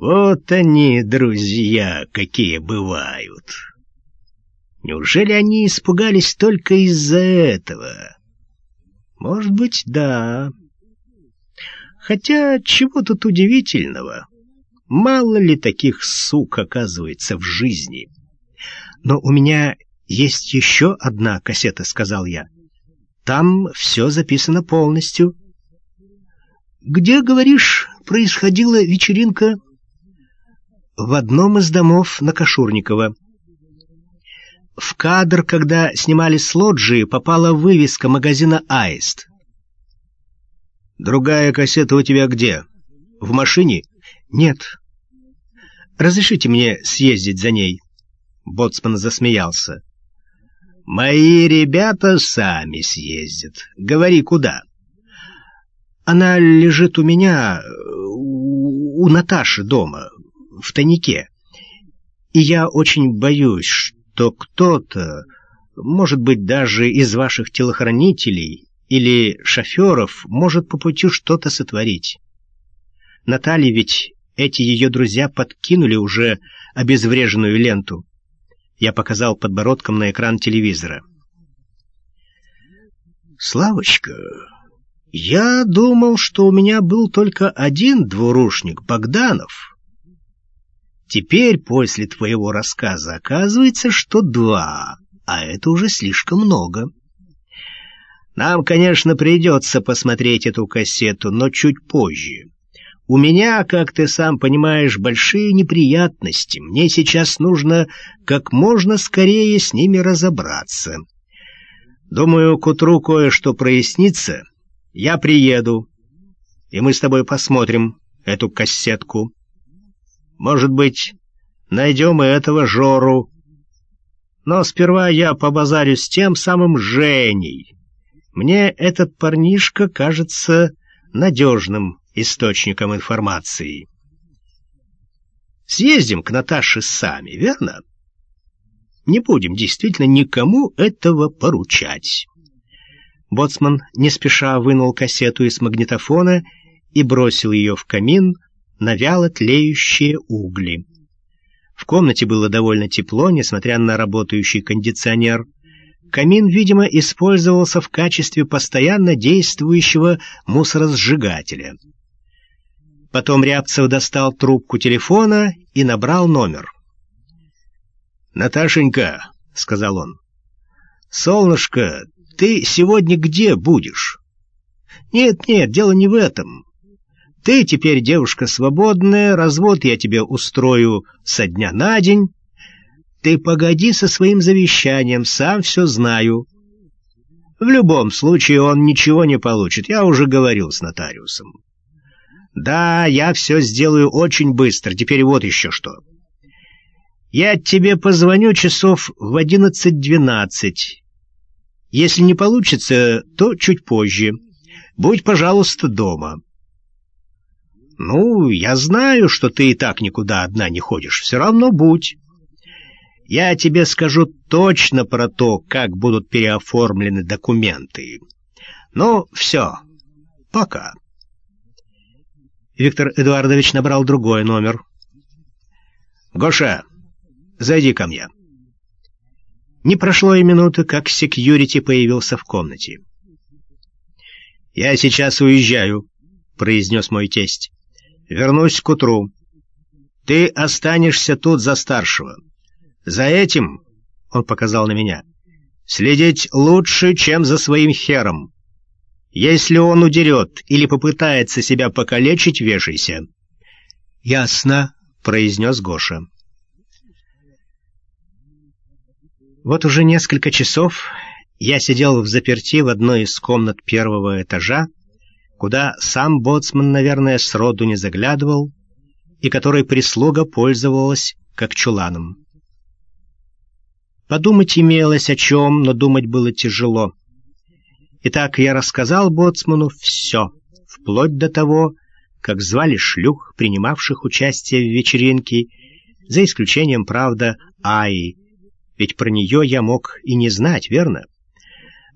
Вот они, друзья, какие бывают. Неужели они испугались только из-за этого? Может быть, да. Хотя, чего тут удивительного? Мало ли таких сук оказывается в жизни. Но у меня есть еще одна кассета, сказал я. Там все записано полностью. Где, говоришь, происходила вечеринка? В одном из домов на Кашурникова. В кадр, когда снимали с лоджии, попала вывеска магазина «Аист». «Другая кассета у тебя где? В машине?» «Нет». «Разрешите мне съездить за ней?» Боцман засмеялся. «Мои ребята сами съездят. Говори, куда?» «Она лежит у меня, у Наташи дома, в тайнике. И я очень боюсь, что кто-то, может быть, даже из ваших телохранителей или шоферов, может по пути что-то сотворить. Наталье ведь эти ее друзья подкинули уже обезвреженную ленту. Я показал подбородком на экран телевизора. «Славочка, я думал, что у меня был только один двурушник, Богданов». Теперь, после твоего рассказа, оказывается, что два, а это уже слишком много. Нам, конечно, придется посмотреть эту кассету, но чуть позже. У меня, как ты сам понимаешь, большие неприятности. Мне сейчас нужно как можно скорее с ними разобраться. Думаю, к утру кое-что прояснится. Я приеду, и мы с тобой посмотрим эту кассетку. Может быть, найдем и этого Жору. Но сперва я побазарю с тем самым Женей. Мне этот парнишка кажется надежным источником информации. Съездим к Наташе сами, верно? Не будем действительно никому этого поручать. Боцман не спеша вынул кассету из магнитофона и бросил ее в камин, на вяло тлеющие угли. В комнате было довольно тепло, несмотря на работающий кондиционер. Камин, видимо, использовался в качестве постоянно действующего мусоросжигателя. Потом Рябцев достал трубку телефона и набрал номер. «Наташенька», — сказал он, — «солнышко, ты сегодня где будешь?» «Нет-нет, дело не в этом. Ты теперь девушка свободная, развод я тебе устрою со дня на день. Ты погоди со своим завещанием, сам все знаю. В любом случае он ничего не получит, я уже говорил с нотариусом. Да, я все сделаю очень быстро, теперь вот еще что. Я тебе позвоню часов в одиннадцать-двенадцать. Если не получится, то чуть позже. Будь, пожалуйста, дома». «Ну, я знаю, что ты и так никуда одна не ходишь. Все равно будь. Я тебе скажу точно про то, как будут переоформлены документы. Ну, все. Пока». Виктор Эдуардович набрал другой номер. «Гоша, зайди ко мне». Не прошло и минуты, как секьюрити появился в комнате. «Я сейчас уезжаю», — произнес мой тесть. Вернусь к утру. Ты останешься тут за старшего. За этим, — он показал на меня, — следить лучше, чем за своим хером. Если он удерет или попытается себя покалечить, вешайся. — Ясно, — произнес Гоша. Вот уже несколько часов я сидел в заперти в одной из комнат первого этажа, куда сам боцман, наверное, сроду не заглядывал, и которой прислуга пользовалась как чуланом. Подумать имелось о чем, но думать было тяжело. Итак, я рассказал боцману все, вплоть до того, как звали шлюх, принимавших участие в вечеринке, за исключением, правда, Аи, ведь про нее я мог и не знать, верно?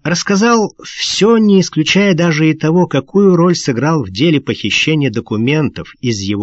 Рассказал все, не исключая даже и того, какую роль сыграл в деле похищения документов из его